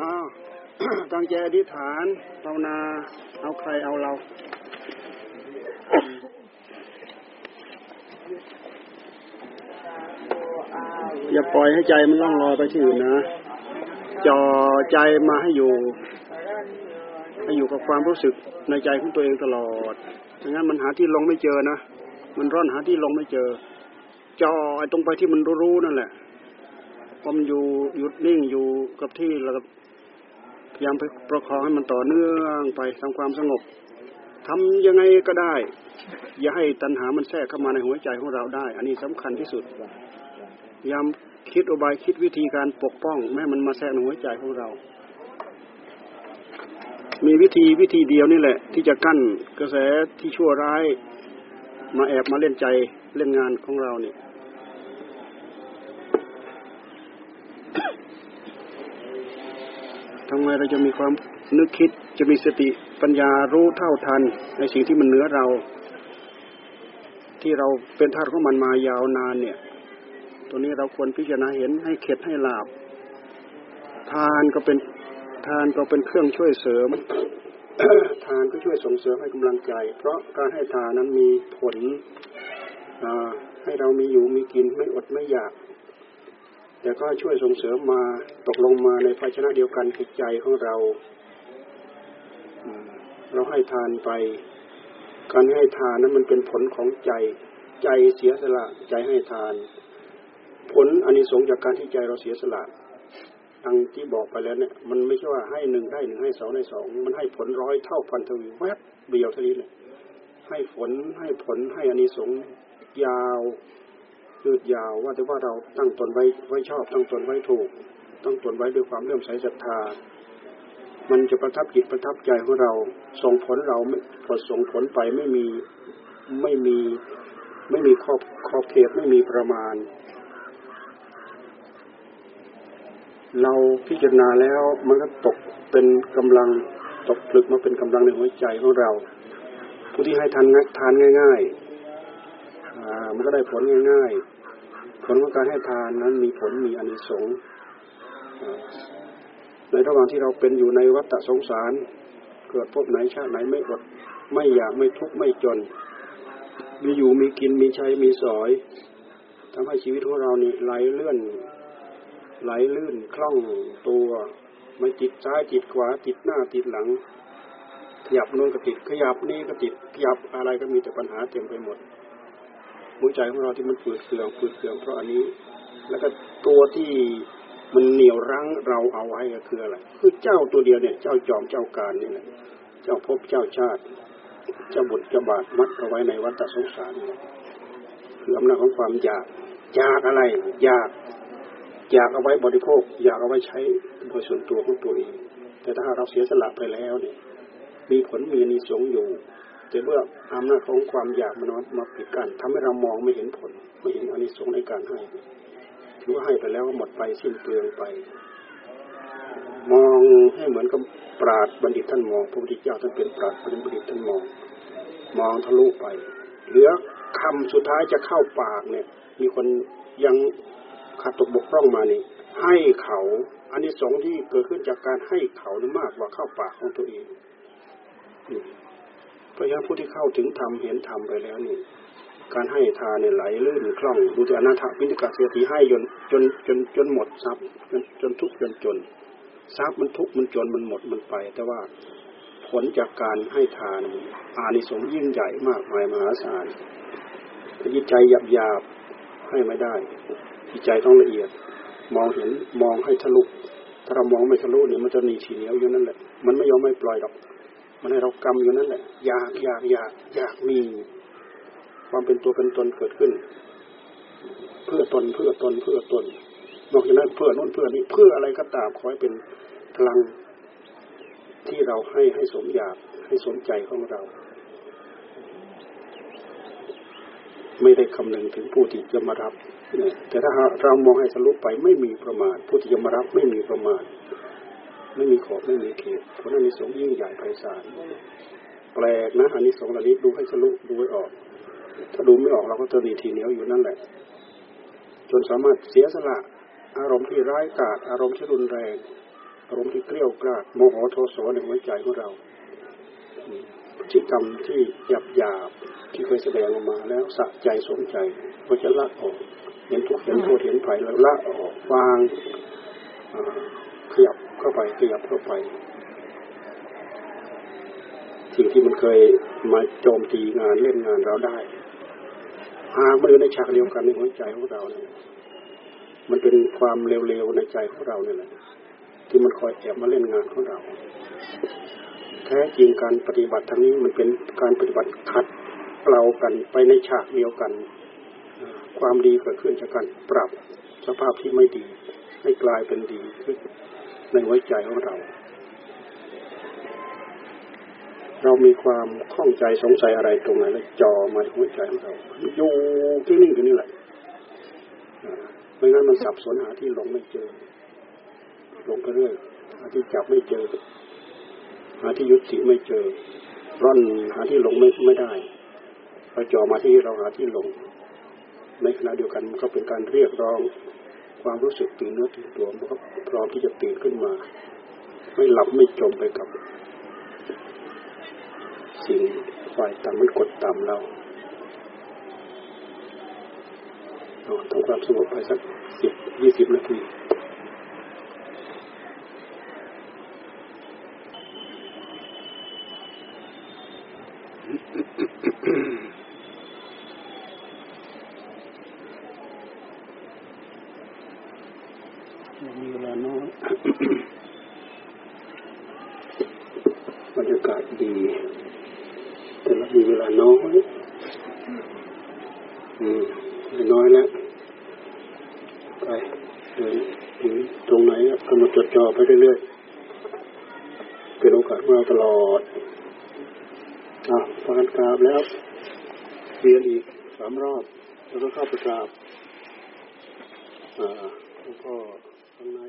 อ้าวตั้งใจอธิษฐานภาวนา เอาใครเอาเราอย่าปล่อยให้ใจมันล่องลอยไปที่อื่นนะจ่อใจมาให้อยู่ ให้อยู่กับความรู้สึกในใจของตัวเองตลอดไม่งั้นมันหาที่ลงไม่เจอนะมันร่อนหาที่ลงไม่เจอจ่อไอ้ตรงไปที่มันรู้ๆนั่นแหละพอมันอยู่หยุดนิ่งอยู่กับที่แล้ว ยายามไปประคองให้มันต่อเนื่องไปทำความสงบทำยังไงก็ได้ อย่าให้ตัณหามันแทรกเข้ามาในหัวใจของเราได้ อันนี้สำคัญที่สุดพยายามคิดอบายคิดวิธีการปกป้องไม่ให้มันมาแทรกในหัวใจของเรา มีวิธีวิธีเดียวนี่แหละ ที่จะกั้นกระแสที่ชั่วร้าย มาแอบมาเล่นใจเล่นงานของเราเนี่ย ทำไมเราจะมีความนึกคิดจะมีสติปัญญารู้เท่าทัน ในสิ่งที่มันเหนือเรา ที่เราเป็นทาสของมันมายาวนานเนี่ย ตัวนี้เราควรพิจารณาเห็นให้เข็ดให้หลาบ ทานก็เป็นทานก็เป็นเครื่องช่วยเสริม ทานก็ช่วยส่งเสริมให้กำลังใจ เพราะการให้ทานนั้นมีผลให้เรามีอยู่มีกินไม่อดไม่อยาก แต่ก็ช่วยส่งเสริมมาตกลงมาในภาชนะเดียวกันคือใจของเรา เราให้ทานไป การให้ทานนั้นมันเป็นผลของใจ ใจเสียสละใจให้ทาน ผลอันนี้สงจากการที่ใจเราเสียสละดังที่บอกไปแล้วเนี่ยมันไม่ใช่ว่าให้หนึ่งได้หนึ่งให้สองได้สองมันให้ผลร้อยเท่าพันทวีแวบเดียวเท่านี้เลยให้ผลให้ผลให้อานิสงส์ยาว ยืดยาวว่าแต่ว่าเราตั้งตนไว้ไว้ชอบตั้งตนไว้ถูก ตั้งตนไว้ด้วยความเลื่อมใสศรัทธา มันจะประทับจิตประทับใจของเราส่งผลเราไม่พอส่งผลไปไม่มีไม่มีไม่มีขอบขอบเขตไม่มีประมาณ เราพิจารณาแล้วมันก็ตกเป็นกำลังตกผลึกมาเป็นกำลังในหัวใจของเรา ผู้ที่ให้ทานทานง่าย ๆมันก็ได้ผลง่ายๆ ผลของการให้ทานนั้นมีผลมีอนิสงส์ในระหว่างที่เราเป็นอยู่ในวัฏสงสาร เกิดพบไหนชาติไหนไม่อดไม่อยากไม่ทุกข์ไม่จน มีอยู่มีกินมีใช้มีสอยทำให้ชีวิตของเรานี่ไหลเลื่อน ไหลลื่นคล่องตัวไม่จิตซ้ายจิตขวาจิตหน้าจิตหลัง ขยับโน้นก็ติดขยับนี่ก็ติดขยับอะไรก็มีแต่ปัญหาเต็มไปหมด หัวใจของเราที่มันฝืดเคืองฝืดเคืองเพราะอันนี้ แล้วก็ตัวที่มันเหนี่ยวรั้งเราเอาไว้ก็คืออะไรคือเจ้าตัวเดียวเนี่ย เจ้าจอมเจ้าการนี่แหละเจ้าภพเจ้าชาติ เจ้าบุตรเจ้าบาทมัดเอาไว้ในวัฏสงสารนี่คืออำนาจของความอยากอยากอะไรอยากอยากเอาไว้บริโภค อยากเอาไว้ใช้โดยส่วนตัวของตัวเอง แต่ถ้าเราเสียสละไปแล้วเนี่ยมีผลมีนิสงอยู่ แต่เมื่ออำนาจของความอยากมันมาปิดกั้นทำให้เรามองไม่เห็นผล ไม่เห็นอานิสงส์ในการให้ถือว่าให้ไปแล้วก็หมดไปสิ้นเปลืองไป มองให้เหมือนกับปราดบัณฑิตท่านมองพระพุทธเจ้าท่านเป็นปราดเป็นบัณฑิตท่านมอง มองทะลุไป เหลือคำสุดท้ายจะเข้าปากเนี่ย มีคนยังขาดตกบกพร่องมานี่ให้เขาอันนี้สองที่เกิดขึ้นจากการให้เขามากกว่าเข้าปากของตัวเอง ราะฉะนั้นผู้ที่เข้าถึงธรรมเห็นธรรมไปแล้วนี่ การให้ทานเนี่ยไหลลื่นคล่องดูแต่อนาถปิณิกาเสียทีให้จนจนจนจนหมดทรัพย์จนจนทุกจนจนทรัพย์มันทุกมันจนมันหมดมันไป แต่ว่าผลจากการให้ทานอานิสงส์ยิ่งใหญ่มากมายมหาศาลจิตใจหยาบหยาบให้ไม่ได้จิตใจต้องละเอียด มองเห็นมองให้ทะลุถ้าเรามองไม่ทะลุเนี่ยมันจะหนีฉีเหนียวอยู่นั่นแหละมันไม่ยอมไม่ปล่อยหรอก มันให้เรากำอยู่นั่นแหละอยากอยากอยากอยากมี ความเป็นตัวเป็นตนเกิดขึ้น เพื่อตนเพื่อตนเพื่อตนนอกจากนั้นเพื่อนู้นเพื่อนี้เพื่ออะไรก็ตามขอให้เป็นพลังที่เราให้ให้สมอยากให้สมใจของเรา ไม่ได้คำนึงถึงผู้ที่จะมารับแต่ถ้าเรามองให้ทะลุไปไม่มีประมาณผู้ที่จะมารับไม่มีประมาณ ไม่มีขอบไม่มีเขตเพราะนั้นมีสงยิ่งใหญ่ไพศาลแปลกนะอันนี้สงเหล่านี้ดูให้ทะลุดูให้ออก ถ้าดูไม่ออกเราก็จะดีทีเหนียวอยู่นั่นแหละ จนสามารถเสียสละ อารมณ์ที่ร้ายกาจอารมณ์ที่รุนแรง อารมณ์ที่เกลี้ยกล่อมโมโหโทโสในหัวใจของเราพฤติกรรมที่หยาบหยาบที่เคยแสดงออกมาแล้วสะใจสมใจก็จะละออก เห็นทุกข์เห็นโทษเห็นภัยแล้วละออกวาง ขยับเข้าไปขยับเข้าไปสิ่งที่มันเคยมาโจมตีงานเล่นงานเราได้หามาอยู่ในฉากเดียวกันในหัวใจของเราเนี่ยมันเป็นความเร็วๆในใจของเราเนี่ยแหละที่มันคอยแอบมาเล่นงานของเรา แท้จริงการปฏิบัติทางนี้มันเป็นการปฏิบัติขัดเกลากันไปในฉากเดียวกัน ความดีเกิดขึ้นจากการปรับสภาพที่ไม่ดี ให้กลายเป็นดีขึ้น ในหัวใจของเรา เรามีความข้องใจสงสัยอะไรตรงไหนแล้วจ่อมาที่หัวใจของเราอยู่ที่นิ่งที่นี่แหละไม่งั้นมันสับสนหาที่หลงไม่เจอหลงไปเรื่อยหาที่จับไม่เจอ หาที่ยุติไม่เจอ ร่อนหาที่หลงไม่ไม่ได้พอจ่อมาที่เราหาที่หลงในขณะเดียวกันมันก็เป็นการเรียกร้อง ความรู้สึกตื่นเนื้อตื่นตัวมันก็พร้อมที่จะตื่นขึ้นมา ไม่หลับไม่จมไปกับ สิ่งฝ่ายต่ำมันกดต่ำเราทำความสงบไปสักสิบยี่สิบนาทีมีเวลาน้อย บรรยากาศดี แต่เรามีเวลาน้อย อืมน้อยแล้ว ไปเดินถึงตรงไหนกำหนดจดจ่อไปเรื่อยๆ เป็นโอกาสของเราตลอดอะฟังกราบแล้วเรียนอีกสามรอบ แล้วก็เข้าไปกราบ อ่าแล้วก็ข้างใน